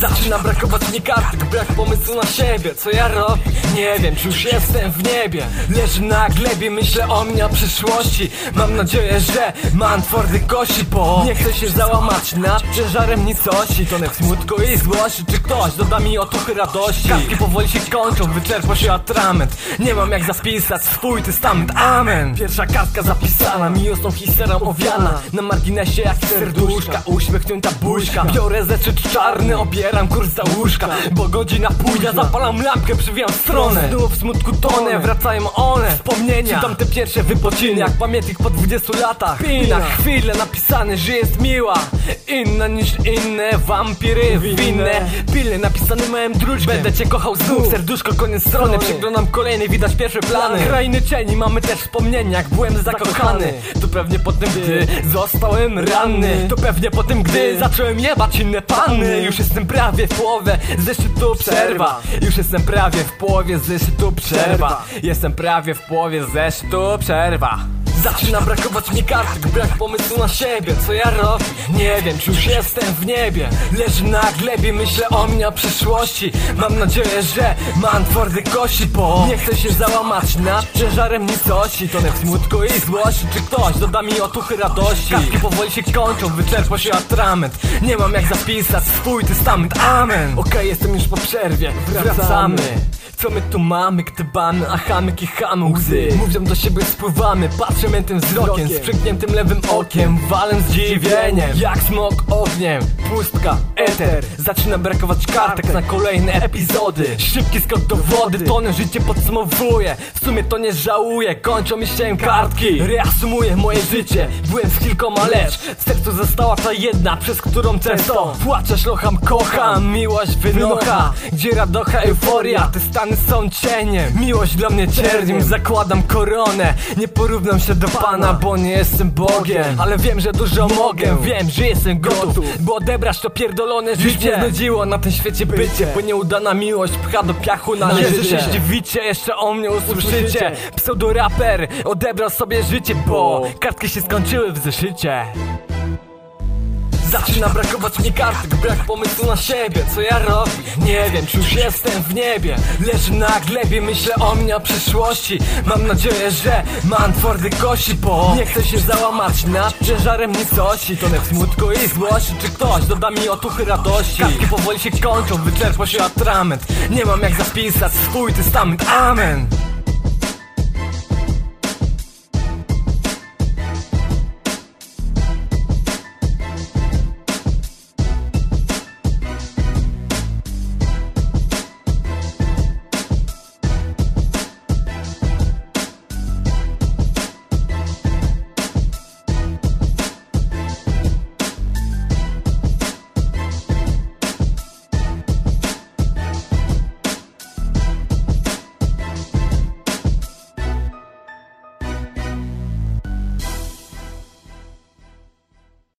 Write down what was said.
Zaczyna brakować mi kartek, brak pomysłu na siebie. Co ja robię? Nie wiem, czy już jestem w niebie. Leżę na glebie, myślę o mnie, o przyszłości. Mam nadzieję, że mam twardy kości. Bo nie chcę się załamać nad ciężarem nicości. Tonę w smutku i złości. Czy ktoś doda mi otuchy radości? Kartki powoli się kończą, wyczerpał się atrament. Nie mam jak zapisać swój testament, amen. Pierwsza kartka zapisana, miłosną historią owiana. Na marginesie jak serduszka, uśmiechnięta buźka. Biorę zeszyt czarny, obieram kurs za łóżka Bo godzina pójdzie, zapalam lampkę, przywijam stronę. Znów w smutku tonę, wracają one. Wspomnienia, czytam te pierwsze wypociny Jak pamiętnik po 20 latach. Pina, chwile napisane, że jest miła. Inna niż inne, wampiry winne. Pilny napisany małem druczkiem Będę cię kochał znów, serduszko koniec strony. Przeglądam kolejny, widać pierwsze plany. Krainy cieni, mamy też wspomnienia Jak byłem zakochany. To pewnie po tym, gdy zostałem ranny. To pewnie po tym, gdy zacząłem jebać inne panny. Już jestem prawie w połowie, zeszytu przerwa. Już jestem prawie w połowie, zeszytu przerwa. Jestem prawie w połowie, zeszytu przerwa Zaczyna brakować mi kartek, brak pomysłu na siebie Co ja robię? Nie wiem, czy już jestem w niebie. Leżę na glebie, myślę o mnie, o przyszłości. Mam nadzieję, że mam twarde kości Bo nie chcę się załamać nad ciężarem nicości. Tonę w smutku i złości. Czy ktoś doda mi otuchy radości? Kartki powoli się kończą, wyczerpał się atrament. Nie mam jak zapisać swój testament, amen. Okej, jestem już po przerwie, wracamy co my tu mamy? Gdybamy, achamy, kichamy łzy Mówią do siebie, spływamy, patrzę mnie tym wzrokiem Z przykniętym lewym okiem, walem zdziwieniem Jak smok ogniem, pustka, eter Zaczyna brakować kartek na kolejne epizody. Szybki skok do wody, tonę życie podsumowuje. W sumie to nie żałuję, kończą mi się kartki. Reasumuję moje życie, byłem z kilkoma lecz W sercu została ta jedna, przez którą często Płaczę, szlocham, kocham, miłość wynocha Gdzie radocha, euforia, te stany są cieniem Miłość dla mnie cierniem, zakładam koronę. Nie porównam się do Pana, bo nie jestem Bogiem. Ale wiem, że dużo mogę, wiem, że jestem gotów. Bo odebrać to pierdolone życie. Już znudziło na tym świecie bycie. Bo nieudana miłość pcha do piachu na Że się zdziwicie, jeszcze o mnie usłyszycie. Pseudo-raper odebrał sobie życie, bo Kartki się skończyły w zeszycie Zaczyna brakować mi kartek, brak pomysłu na siebie. Co ja robię? Nie wiem, czy już jestem w niebie. Leżę na glebie, myślę o mnie, o przyszłości. Mam nadzieję, że mam twarde kości Bo nie chcę się załamać nad ciężarem nicości. Tonę w smutku i złości. Czy ktoś doda mi otuchy radości? Kartki powoli się kończą, wyczerpał się atrament. Nie mam jak zapisać swój testament, amen